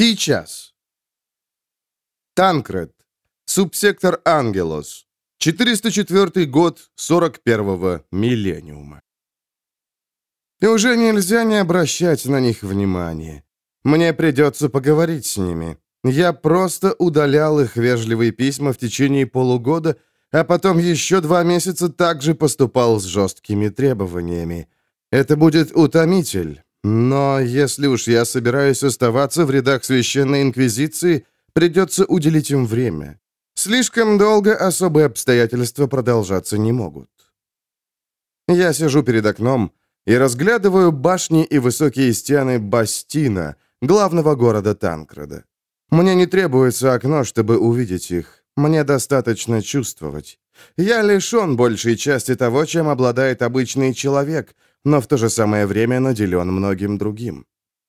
Сейчас. Танкред. Субсектор Ангелос. 404 год 41-го миллениума. И уже нельзя не обращать на них внимания. Мне придется поговорить с ними. Я просто удалял их вежливые письма в течение полугода, а потом еще два месяца также поступал с жесткими требованиями. Это будет утомитель. Но если уж я собираюсь оставаться в рядах Священной Инквизиции, придется уделить им время. Слишком долго особые обстоятельства продолжаться не могут. Я сижу перед окном и разглядываю башни и высокие стены Бастина, главного города Танкреда. Мне не требуется окно, чтобы увидеть их. Мне достаточно чувствовать. Я лишен большей части того, чем обладает обычный человек, но в то же самое время наделен многим другим.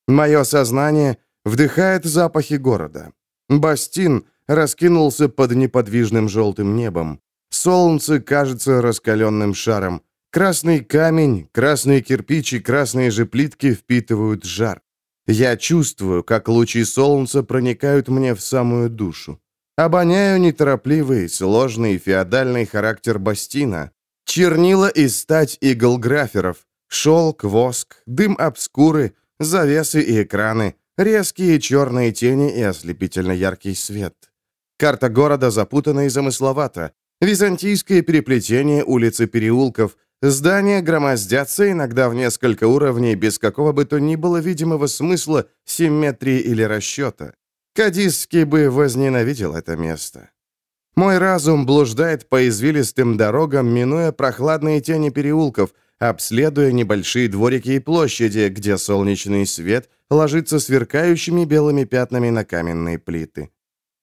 Мое сознание вдыхает запахи города. Бастин раскинулся под неподвижным желтым небом. Солнце кажется раскаленным шаром. Красный камень, красные кирпичи, красные же плитки впитывают жар. Я чувствую, как лучи солнца проникают мне в самую душу. Обоняю неторопливый, сложный, феодальный характер Бастина. Чернила и стать иглграферов, шелк, воск, дым обскуры, завесы и экраны, резкие черные тени и ослепительно яркий свет. Карта города запутана и замысловата. Византийское переплетение улиц и переулков. Здания громоздятся иногда в несколько уровней без какого бы то ни было видимого смысла, симметрии или расчета. Кадисский бы возненавидел это место. Мой разум блуждает по извилистым дорогам, минуя прохладные тени переулков, обследуя небольшие дворики и площади, где солнечный свет ложится сверкающими белыми пятнами на каменные плиты.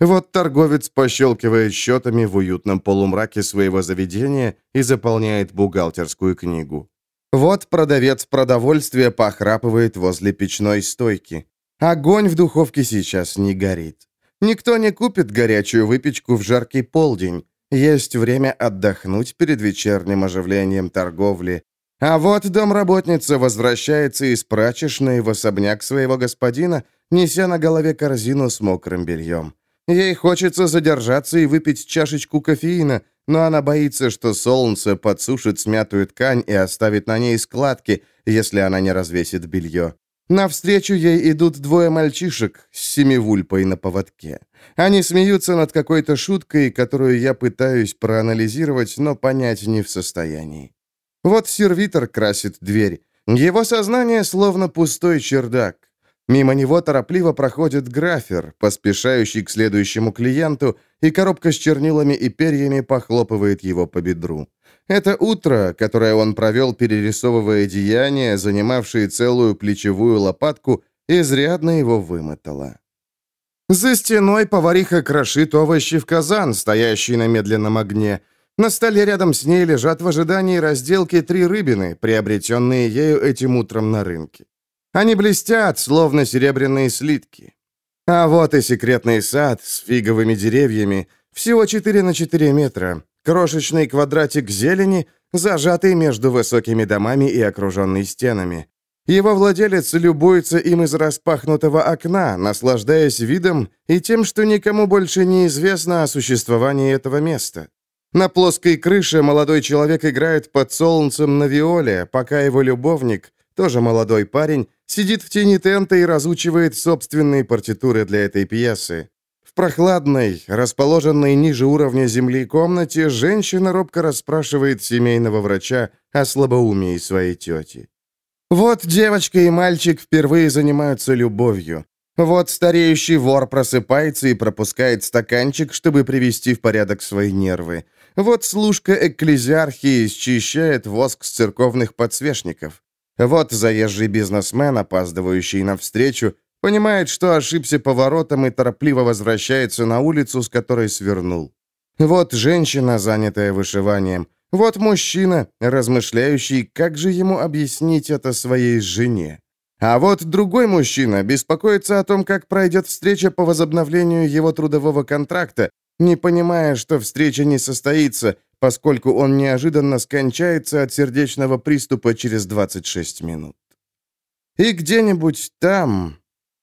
Вот торговец пощелкивает счетами в уютном полумраке своего заведения и заполняет бухгалтерскую книгу. Вот продавец продовольствия похрапывает возле печной стойки. Огонь в духовке сейчас не горит. Никто не купит горячую выпечку в жаркий полдень. Есть время отдохнуть перед вечерним оживлением торговли. А вот домработница возвращается из прачечной в особняк своего господина, неся на голове корзину с мокрым бельем. Ей хочется задержаться и выпить чашечку кофеина, но она боится, что солнце подсушит смятую ткань и оставит на ней складки, если она не развесит белье. Навстречу ей идут двое мальчишек с семивульпой на поводке. Они смеются над какой-то шуткой, которую я пытаюсь проанализировать, но понять не в состоянии. Вот сервитор красит дверь. Его сознание словно пустой чердак. Мимо него торопливо проходит графер, поспешающий к следующему клиенту, и коробка с чернилами и перьями похлопывает его по бедру. Это утро, которое он провел, перерисовывая деяния, занимавшие целую плечевую лопатку, изрядно его вымотало. За стеной повариха крошит овощи в казан, стоящий на медленном огне. На столе рядом с ней лежат в ожидании разделки три рыбины, приобретенные ею этим утром на рынке. Они блестят, словно серебряные слитки. А вот и секретный сад с фиговыми деревьями, всего 4 на 4 метра, крошечный квадратик зелени, зажатый между высокими домами и окруженный стенами. Его владелец любуется им из распахнутого окна, наслаждаясь видом и тем, что никому больше не известно о существовании этого места. На плоской крыше молодой человек играет под солнцем на виоле, пока его любовник, тоже молодой парень, сидит в тени тента и разучивает собственные партитуры для этой пьесы. В прохладной, расположенной ниже уровня земли комнате, женщина робко расспрашивает семейного врача о слабоумии своей тети. Вот девочка и мальчик впервые занимаются любовью. Вот стареющий вор просыпается и пропускает стаканчик, чтобы привести в порядок свои нервы. Вот служка экклезиархии счищает воск с церковных подсвечников. Вот заезжий бизнесмен, опаздывающий навстречу, понимает, что ошибся поворотом и торопливо возвращается на улицу, с которой свернул. Вот женщина, занятая вышиванием. Вот мужчина, размышляющий, как же ему объяснить это своей жене. А вот другой мужчина беспокоится о том, как пройдет встреча по возобновлению его трудового контракта, не понимая, что встреча не состоится, поскольку он неожиданно скончается от сердечного приступа через 26 минут. И где-нибудь там,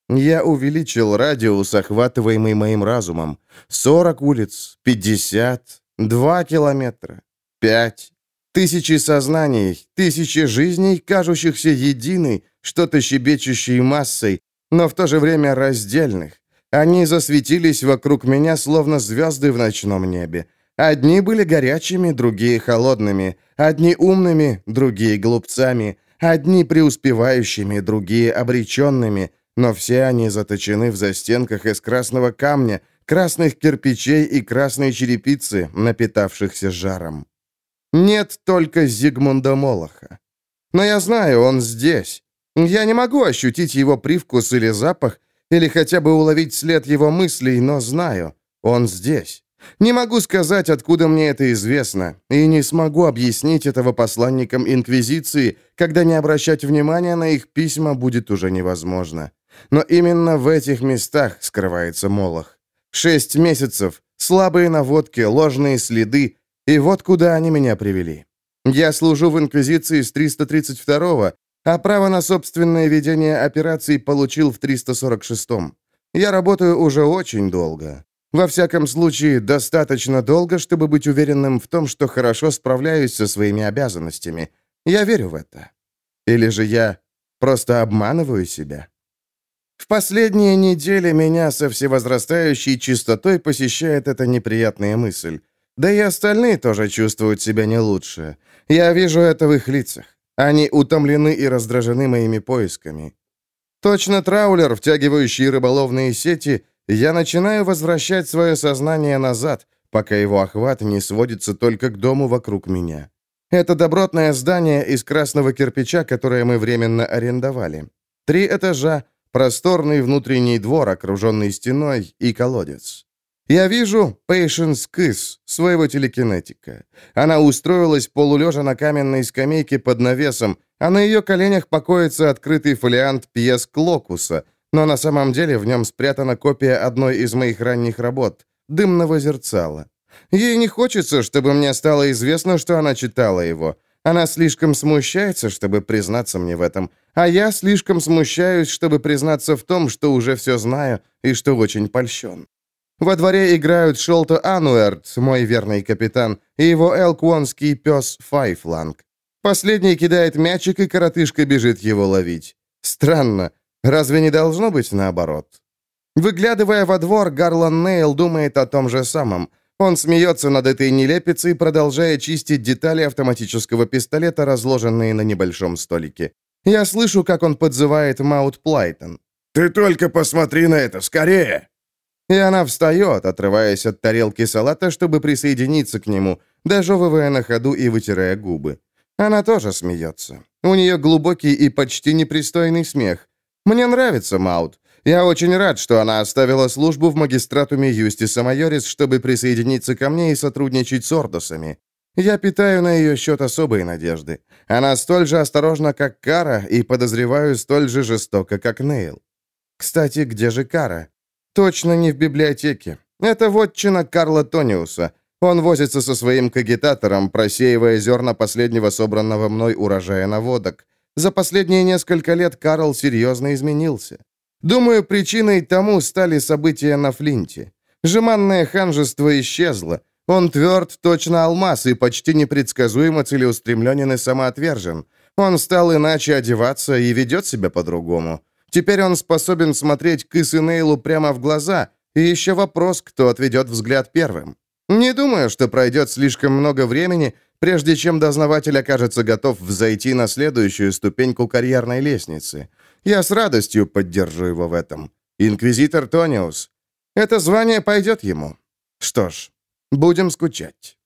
Я увеличил радиус, охватываемый моим разумом. 40 улиц, 50, 2 километра, 5. Тысячи сознаний, тысячи жизней, кажущихся единой, что-то щебечущей массой, но в то же время раздельных. Они засветились вокруг меня, словно звезды в ночном небе. Одни были горячими, другие холодными. Одни умными, другие глупцами. Одни преуспевающими, другие обреченными но все они заточены в застенках из красного камня, красных кирпичей и красной черепицы, напитавшихся жаром. Нет только Зигмунда Молоха. Но я знаю, он здесь. Я не могу ощутить его привкус или запах, или хотя бы уловить след его мыслей, но знаю, он здесь. Не могу сказать, откуда мне это известно, и не смогу объяснить этого посланникам Инквизиции, когда не обращать внимания на их письма будет уже невозможно. Но именно в этих местах скрывается Молох. Шесть месяцев, слабые наводки, ложные следы, и вот куда они меня привели. Я служу в Инквизиции с 332-го, а право на собственное ведение операций получил в 346-м. Я работаю уже очень долго. Во всяком случае, достаточно долго, чтобы быть уверенным в том, что хорошо справляюсь со своими обязанностями. Я верю в это. Или же я просто обманываю себя? В последние недели меня со всевозрастающей чистотой посещает эта неприятная мысль. Да и остальные тоже чувствуют себя не лучше. Я вижу это в их лицах. Они утомлены и раздражены моими поисками. Точно траулер, втягивающий рыболовные сети, я начинаю возвращать свое сознание назад, пока его охват не сводится только к дому вокруг меня. Это добротное здание из красного кирпича, которое мы временно арендовали. Три этажа, Просторный внутренний двор, окруженный стеной, и колодец. Я вижу Пейшенс Кыс, своего телекинетика. Она устроилась полулежа на каменной скамейке под навесом, а на ее коленях покоится открытый фолиант пьес Клокуса, но на самом деле в нем спрятана копия одной из моих ранних работ «Дымного зерцала». Ей не хочется, чтобы мне стало известно, что она читала его. Она слишком смущается, чтобы признаться мне в этом, а я слишком смущаюсь, чтобы признаться в том, что уже все знаю и что очень польщен. Во дворе играют Шолто Ануэрт, мой верный капитан, и его элкуонский пес Файфланг. Последний кидает мячик, и коротышка бежит его ловить. Странно. Разве не должно быть наоборот? Выглядывая во двор, Гарлан Нейл думает о том же самом – он смеется над этой нелепицей, продолжая чистить детали автоматического пистолета, разложенные на небольшом столике. Я слышу, как он подзывает Маут Плайтон. «Ты только посмотри на это, скорее!» И она встает, отрываясь от тарелки салата, чтобы присоединиться к нему, дожевывая на ходу и вытирая губы. Она тоже смеется. У нее глубокий и почти непристойный смех. Мне нравится Маут. Я очень рад, что она оставила службу в магистратуме Юстиса Майорис, чтобы присоединиться ко мне и сотрудничать с Ордосами. Я питаю на ее счет особые надежды. Она столь же осторожна, как Кара, и, подозреваю, столь же жестока, как Нейл. Кстати, где же Кара? Точно не в библиотеке. Это вотчина Карла Тониуса. Он возится со своим кагитатором, просеивая зерна последнего собранного мной урожая наводок. За последние несколько лет Карл серьезно изменился. Думаю, причиной тому стали события на Флинте. Жеманное ханжество исчезло. Он тверд, точно алмаз, и почти непредсказуемо целеустремленен и самоотвержен. Он стал иначе одеваться и ведет себя по-другому. Теперь он способен смотреть Кыс и Нейлу прямо в глаза, и еще вопрос, кто отведет взгляд первым. Не думаю, что пройдет слишком много времени, прежде чем дознаватель окажется готов взойти на следующую ступеньку карьерной лестницы. Я с радостью поддержу его в этом. Инквизитор Тониус. Это звание пойдет ему. Что ж, будем скучать.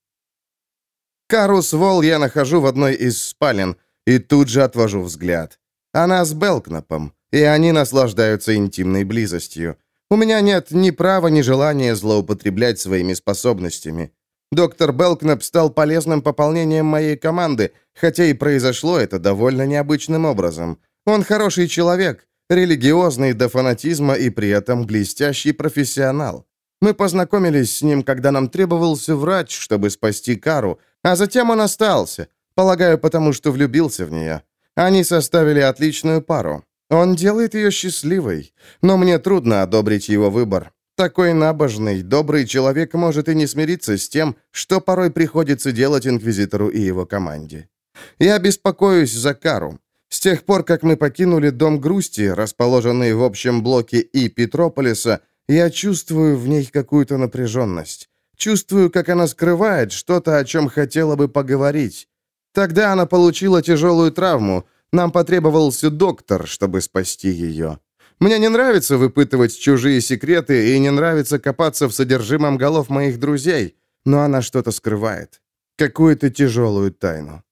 Карус Вол я нахожу в одной из спален и тут же отвожу взгляд. Она с Белкнапом, и они наслаждаются интимной близостью. У меня нет ни права, ни желания злоупотреблять своими способностями. Доктор Белкнап стал полезным пополнением моей команды, хотя и произошло это довольно необычным образом. Он хороший человек, религиозный до фанатизма и при этом блестящий профессионал. Мы познакомились с ним, когда нам требовался врач, чтобы спасти Кару, а затем он остался, полагаю, потому что влюбился в нее. Они составили отличную пару. Он делает ее счастливой, но мне трудно одобрить его выбор. Такой набожный, добрый человек может и не смириться с тем, что порой приходится делать Инквизитору и его команде. Я беспокоюсь за Кару. С тех пор, как мы покинули Дом Грусти, расположенный в общем блоке И Петрополиса, я чувствую в ней какую-то напряженность. Чувствую, как она скрывает что-то, о чем хотела бы поговорить. Тогда она получила тяжелую травму. Нам потребовался доктор, чтобы спасти ее. Мне не нравится выпытывать чужие секреты и не нравится копаться в содержимом голов моих друзей, но она что-то скрывает. Какую-то тяжелую тайну.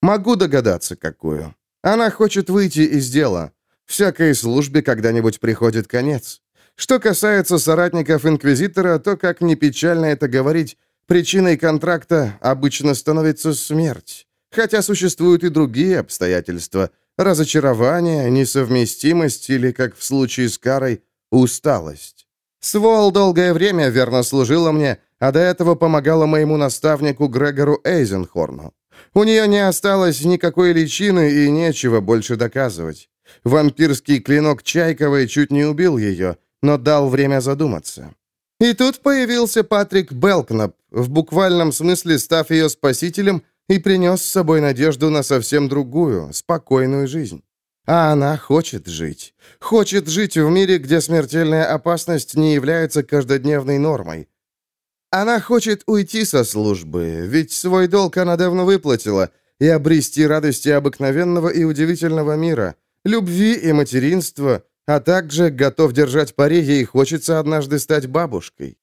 Могу догадаться, какую. Она хочет выйти из дела. Всякой службе когда-нибудь приходит конец. Что касается соратников Инквизитора, то, как ни печально это говорить, причиной контракта обычно становится смерть. Хотя существуют и другие обстоятельства, разочарование, несовместимость или, как в случае с Карой, усталость. Свол долгое время верно служила мне, а до этого помогала моему наставнику Грегору Эйзенхорну. У нее не осталось никакой личины и нечего больше доказывать. Вампирский клинок Чайковой чуть не убил ее, но дал время задуматься. И тут появился Патрик Белкнап, в буквальном смысле став ее спасителем и принес с собой надежду на совсем другую, спокойную жизнь. А она хочет жить. Хочет жить в мире, где смертельная опасность не является каждодневной нормой. Она хочет уйти со службы, ведь свой долг она давно выплатила, и обрести радости обыкновенного и удивительного мира, любви и материнства, а также готов держать пари, ей хочется однажды стать бабушкой.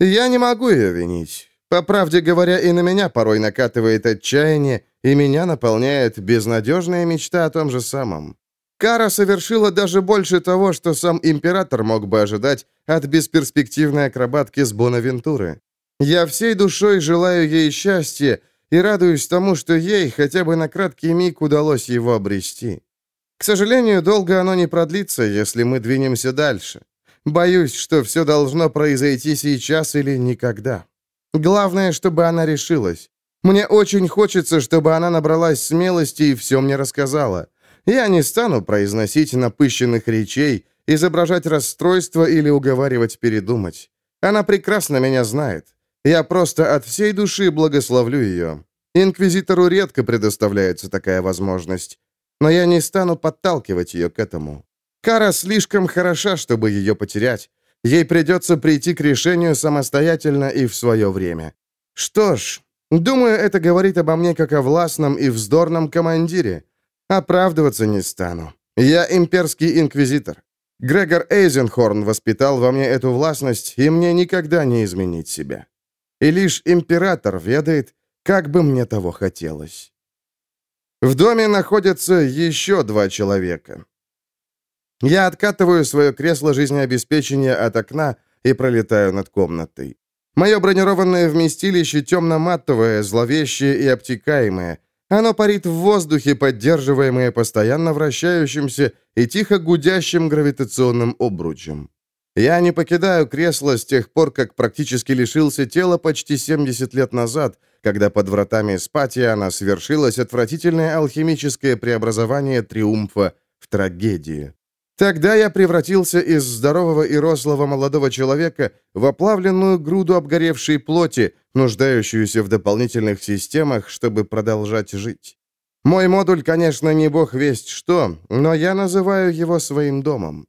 Я не могу ее винить. По правде говоря, и на меня порой накатывает отчаяние, и меня наполняет безнадежная мечта о том же самом. Кара совершила даже больше того, что сам император мог бы ожидать от бесперспективной акробатки с Бонавентуры. Я всей душой желаю ей счастья и радуюсь тому, что ей хотя бы на краткий миг удалось его обрести. К сожалению, долго оно не продлится, если мы двинемся дальше. Боюсь, что все должно произойти сейчас или никогда. Главное, чтобы она решилась. Мне очень хочется, чтобы она набралась смелости и все мне рассказала. Я не стану произносить напыщенных речей, изображать расстройство или уговаривать передумать. Она прекрасно меня знает. Я просто от всей души благословлю ее. Инквизитору редко предоставляется такая возможность. Но я не стану подталкивать ее к этому. Кара слишком хороша, чтобы ее потерять. Ей придется прийти к решению самостоятельно и в свое время. Что ж, думаю, это говорит обо мне как о властном и вздорном командире. Оправдываться не стану. Я имперский инквизитор. Грегор Эйзенхорн воспитал во мне эту властность, и мне никогда не изменить себя. И лишь император ведает, как бы мне того хотелось. В доме находятся еще два человека. Я откатываю свое кресло жизнеобеспечения от окна и пролетаю над комнатой. Мое бронированное вместилище темно-матовое, зловещее и обтекаемое. Оно парит в воздухе, поддерживаемое постоянно вращающимся и тихо гудящим гравитационным обручем. Я не покидаю кресло с тех пор, как практически лишился тела почти 70 лет назад, когда под вратами Спатиана свершилось отвратительное алхимическое преобразование триумфа в трагедию. Тогда я превратился из здорового и рослого молодого человека в оплавленную груду обгоревшей плоти, нуждающуюся в дополнительных системах, чтобы продолжать жить. Мой модуль, конечно, не бог весть что, но я называю его своим домом.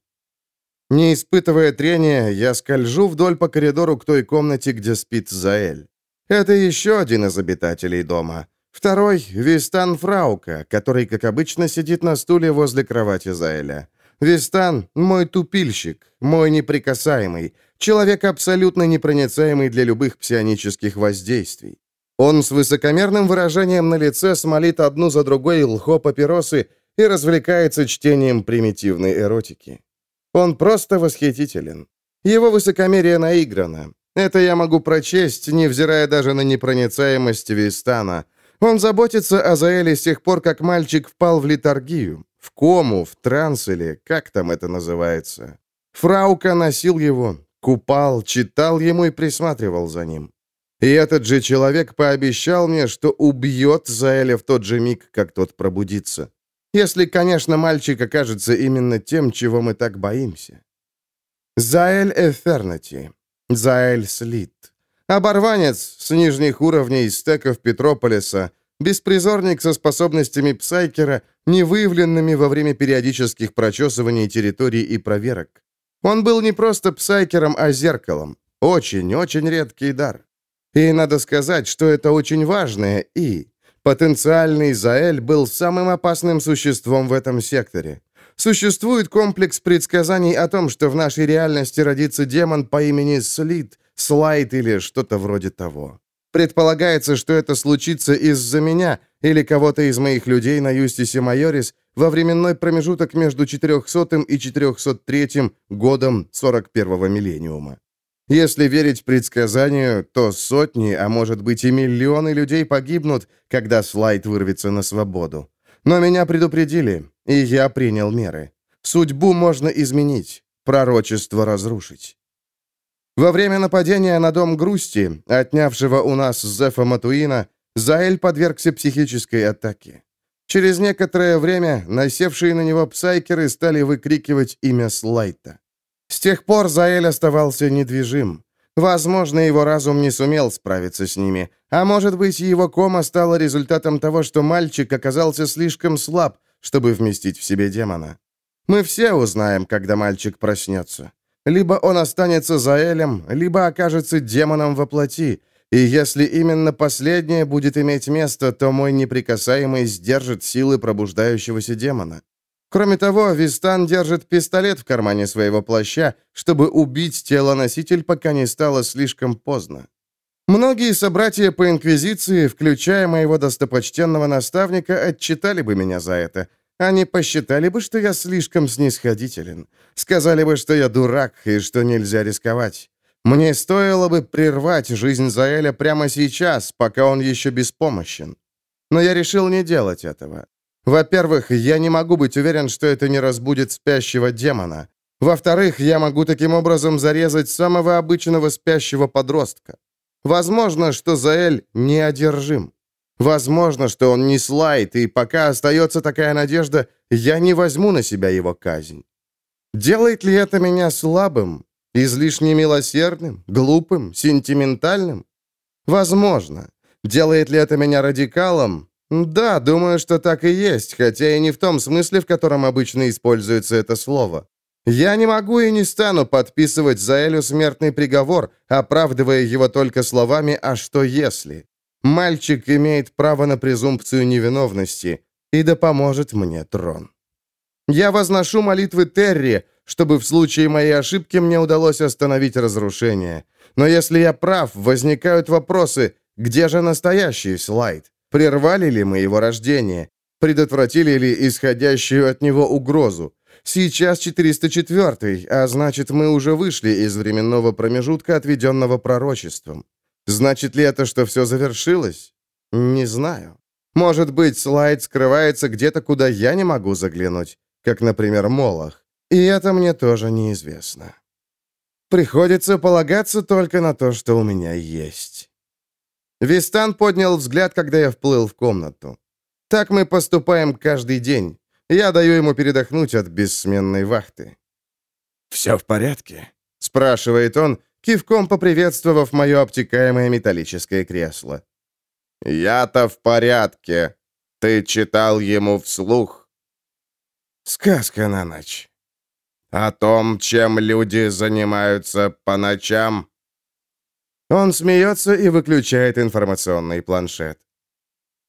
Не испытывая трения, я скольжу вдоль по коридору к той комнате, где спит Заэль. Это еще один из обитателей дома. Второй — Вистан Фраука, который, как обычно, сидит на стуле возле кровати Заэля. Вистан — мой тупильщик, мой неприкасаемый, человек абсолютно непроницаемый для любых псионических воздействий. Он с высокомерным выражением на лице смолит одну за другой лхо-папиросы и развлекается чтением примитивной эротики. Он просто восхитителен. Его высокомерие наиграно. Это я могу прочесть, невзирая даже на непроницаемость Вистана. Он заботится о Заэле с тех пор, как мальчик впал в литургию. В кому, в транс или как там это называется. Фраука носил его, купал, читал ему и присматривал за ним. И этот же человек пообещал мне, что убьет Заэля в тот же миг, как тот пробудится. Если, конечно, мальчик окажется именно тем, чего мы так боимся. Заэль Эфернати. Заэль Слит. Оборванец с нижних уровней стеков Петрополиса, беспризорник со способностями Псайкера, не выявленными во время периодических прочесываний территорий и проверок. Он был не просто Псайкером, а зеркалом. Очень-очень редкий дар. И надо сказать, что это очень важное «и». Потенциальный Заэль был самым опасным существом в этом секторе. Существует комплекс предсказаний о том, что в нашей реальности родится демон по имени Слит, Слайд или что-то вроде того. Предполагается, что это случится из-за меня или кого-то из моих людей на Юстисе Майорис во временной промежуток между 400 и 403 годом 41-го миллениума. Если верить предсказанию, то сотни, а может быть и миллионы людей погибнут, когда слайд вырвется на свободу. Но меня предупредили, и я принял меры. Судьбу можно изменить, пророчество разрушить. Во время нападения на дом грусти, отнявшего у нас Зефа Матуина, Заэль подвергся психической атаке. Через некоторое время насевшие на него псайкеры стали выкрикивать имя Слайта. С тех пор Заэль оставался недвижим. Возможно, его разум не сумел справиться с ними, а может быть, его кома стала результатом того, что мальчик оказался слишком слаб, чтобы вместить в себе демона. Мы все узнаем, когда мальчик проснется. Либо он останется Заэлем, либо окажется демоном во плоти, и если именно последнее будет иметь место, то мой неприкасаемый сдержит силы пробуждающегося демона. Кроме того, Вистан держит пистолет в кармане своего плаща, чтобы убить тело-носитель, пока не стало слишком поздно. Многие собратья по Инквизиции, включая моего достопочтенного наставника, отчитали бы меня за это. Они посчитали бы, что я слишком снисходителен. Сказали бы, что я дурак и что нельзя рисковать. Мне стоило бы прервать жизнь Заэля прямо сейчас, пока он еще беспомощен. Но я решил не делать этого. Во-первых, я не могу быть уверен, что это не разбудит спящего демона. Во-вторых, я могу таким образом зарезать самого обычного спящего подростка. Возможно, что Заэль неодержим. Возможно, что он не слайд, и пока остается такая надежда, я не возьму на себя его казнь. Делает ли это меня слабым, излишне милосердным, глупым, сентиментальным? Возможно. Делает ли это меня радикалом? «Да, думаю, что так и есть, хотя и не в том смысле, в котором обычно используется это слово. Я не могу и не стану подписывать за Элю смертный приговор, оправдывая его только словами «а что если?». Мальчик имеет право на презумпцию невиновности, и да поможет мне трон. Я возношу молитвы Терри, чтобы в случае моей ошибки мне удалось остановить разрушение. Но если я прав, возникают вопросы, где же настоящий слайд? Прервали ли мы его рождение? Предотвратили ли исходящую от него угрозу? Сейчас 404 а значит, мы уже вышли из временного промежутка, отведенного пророчеством. Значит ли это, что все завершилось? Не знаю. Может быть, слайд скрывается где-то, куда я не могу заглянуть, как, например, Молох. И это мне тоже неизвестно. Приходится полагаться только на то, что у меня есть. Вистан поднял взгляд, когда я вплыл в комнату. Так мы поступаем каждый день. Я даю ему передохнуть от бессменной вахты. «Все в порядке?» — спрашивает он, кивком поприветствовав мое обтекаемое металлическое кресло. «Я-то в порядке. Ты читал ему вслух?» «Сказка на ночь». «О том, чем люди занимаются по ночам?» Он смеется и выключает информационный планшет.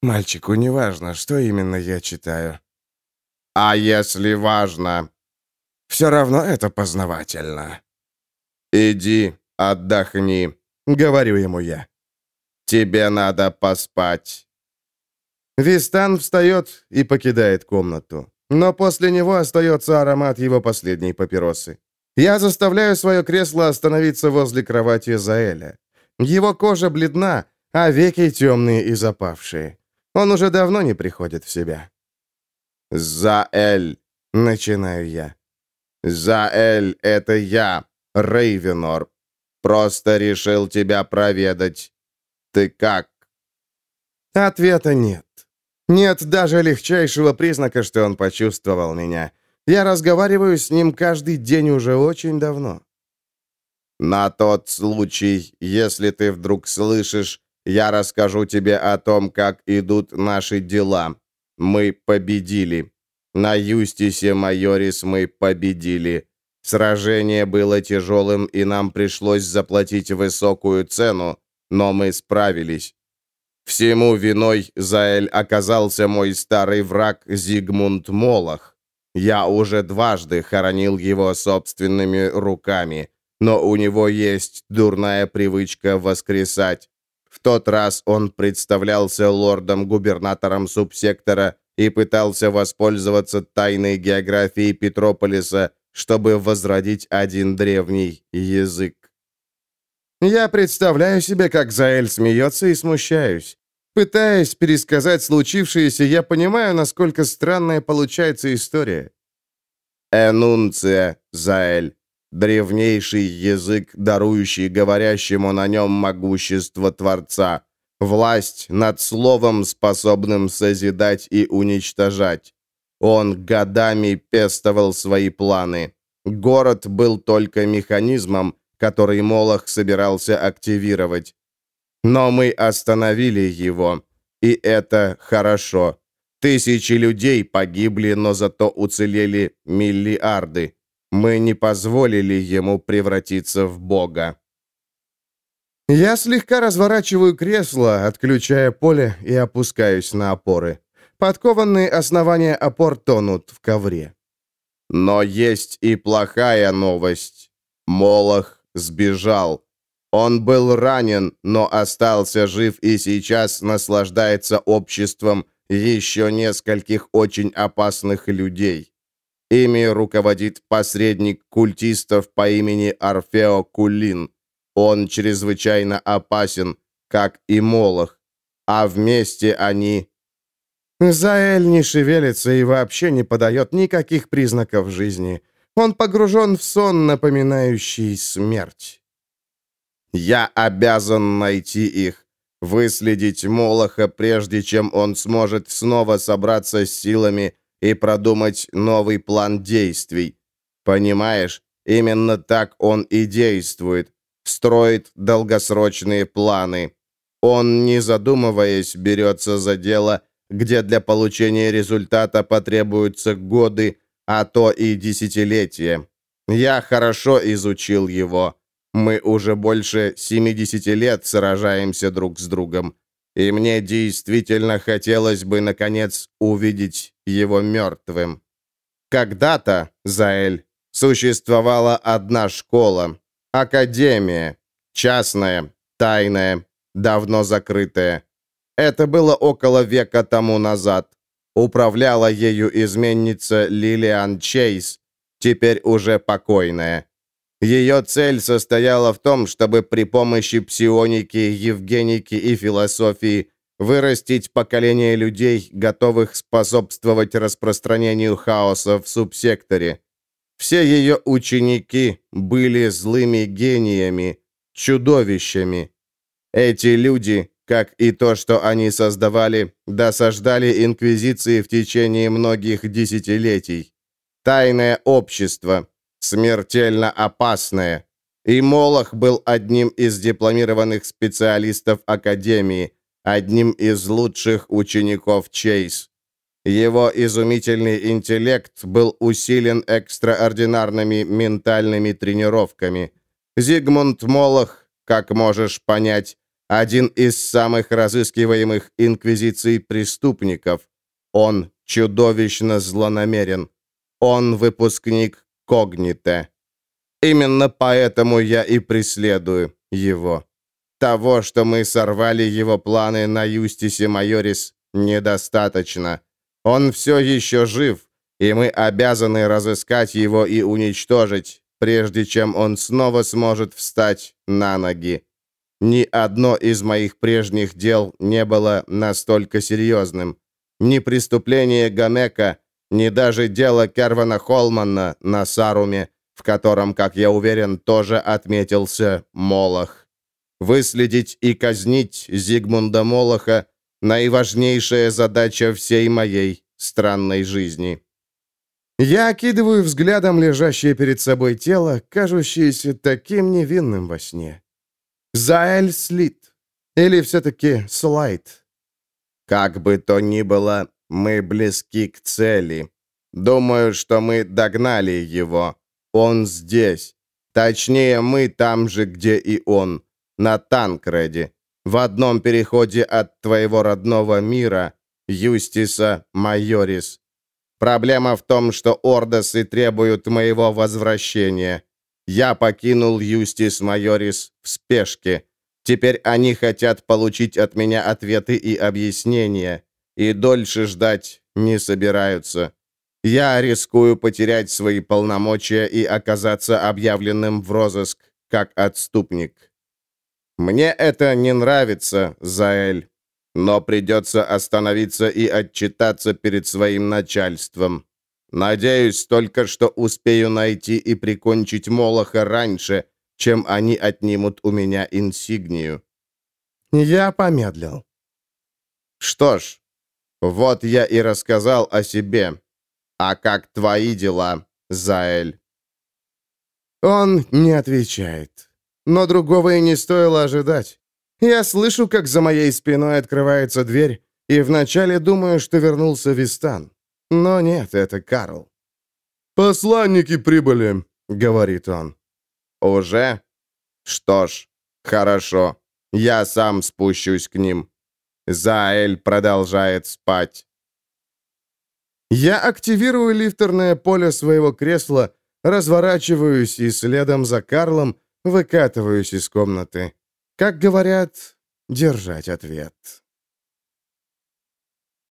«Мальчику не важно, что именно я читаю». «А если важно?» «Все равно это познавательно». «Иди, отдохни», — говорю ему я. «Тебе надо поспать». Вистан встает и покидает комнату. Но после него остается аромат его последней папиросы. Я заставляю свое кресло остановиться возле кровати Заэля. Его кожа бледна, а веки темные и запавшие. Он уже давно не приходит в себя. «Заэль!» — начинаю я. «Заэль, это я, Рейвенор. Просто решил тебя проведать. Ты как?» Ответа нет. Нет даже легчайшего признака, что он почувствовал меня. Я разговариваю с ним каждый день уже очень давно. На тот случай, если ты вдруг слышишь, я расскажу тебе о том, как идут наши дела. Мы победили. На Юстисе Майорис мы победили. Сражение было тяжелым, и нам пришлось заплатить высокую цену, но мы справились. Всему виной Заэль оказался мой старый враг Зигмунд Молох. Я уже дважды хоронил его собственными руками, но у него есть дурная привычка воскресать. В тот раз он представлялся лордом-губернатором субсектора и пытался воспользоваться тайной географией Петрополиса, чтобы возродить один древний язык. Я представляю себе, как Заэль смеется и смущаюсь. Пытаясь пересказать случившееся, я понимаю, насколько странная получается история. Энунция, Заэль. Древнейший язык, дарующий говорящему на нем могущество Творца. Власть над словом, способным созидать и уничтожать. Он годами пестовал свои планы. Город был только механизмом, который Молох собирался активировать. Но мы остановили его, и это хорошо. Тысячи людей погибли, но зато уцелели миллиарды. Мы не позволили ему превратиться в Бога. Я слегка разворачиваю кресло, отключая поле и опускаюсь на опоры. Подкованные основания опор тонут в ковре. Но есть и плохая новость. Молох сбежал. Он был ранен, но остался жив и сейчас наслаждается обществом еще нескольких очень опасных людей. Ими руководит посредник культистов по имени Орфео Кулин. Он чрезвычайно опасен, как и Молох. А вместе они... Заэль не шевелится и вообще не подает никаких признаков жизни. Он погружен в сон, напоминающий смерть. Я обязан найти их, выследить Молоха, прежде чем он сможет снова собраться с силами и продумать новый план действий. Понимаешь, именно так он и действует, строит долгосрочные планы. Он, не задумываясь, берется за дело, где для получения результата потребуются годы, а то и десятилетия. Я хорошо изучил его. Мы уже больше 70 лет сражаемся друг с другом, и мне действительно хотелось бы, наконец, увидеть его мертвым. Когда-то, Заэль, существовала одна школа, академия, частная, тайная, давно закрытая. Это было около века тому назад. Управляла ею изменница Лилиан Чейз, теперь уже покойная. Ее цель состояла в том, чтобы при помощи псионики, евгеники и философии вырастить поколение людей, готовых способствовать распространению хаоса в субсекторе. Все ее ученики были злыми гениями, чудовищами. Эти люди как и то, что они создавали, досаждали Инквизиции в течение многих десятилетий. Тайное общество, смертельно опасное. И Молох был одним из дипломированных специалистов Академии, одним из лучших учеников Чейз. Его изумительный интеллект был усилен экстраординарными ментальными тренировками. Зигмунд Молох, как можешь понять, один из самых разыскиваемых инквизицией преступников. Он чудовищно злонамерен. Он выпускник Когните. Именно поэтому я и преследую его. Того, что мы сорвали его планы на Юстисе Майорис, недостаточно. Он все еще жив, и мы обязаны разыскать его и уничтожить, прежде чем он снова сможет встать на ноги. Ни одно из моих прежних дел не было настолько серьезным. Ни преступление Гамека, ни даже дело Кервана Холмана на Саруме, в котором, как я уверен, тоже отметился Молох. Выследить и казнить Зигмунда Молоха наиважнейшая задача всей моей странной жизни. Я окидываю взглядом лежащее перед собой тело, кажущееся таким невинным во сне. Заэль Слит. Или все-таки Слайд. Как бы то ни было, мы близки к цели. Думаю, что мы догнали его. Он здесь. Точнее, мы там же, где и он. На Танкреде. В одном переходе от твоего родного мира, Юстиса Майорис. Проблема в том, что Ордосы требуют моего возвращения. Я покинул Юстис Майорис в спешке. Теперь они хотят получить от меня ответы и объяснения. И дольше ждать не собираются. Я рискую потерять свои полномочия и оказаться объявленным в розыск как отступник. Мне это не нравится, Заэль но придется остановиться и отчитаться перед своим начальством. Надеюсь только, что успею найти и прикончить Молоха раньше, чем они отнимут у меня инсигнию». Я помедлил. «Что ж, вот я и рассказал о себе. А как твои дела, Заэль?» Он не отвечает. Но другого и не стоило ожидать. Я слышу, как за моей спиной открывается дверь, и вначале думаю, что вернулся Вистан. Но нет, это Карл. «Посланники прибыли», — говорит он. «Уже? Что ж, хорошо. Я сам спущусь к ним». Заэль продолжает спать. Я активирую лифтерное поле своего кресла, разворачиваюсь и следом за Карлом выкатываюсь из комнаты. Как говорят, держать ответ.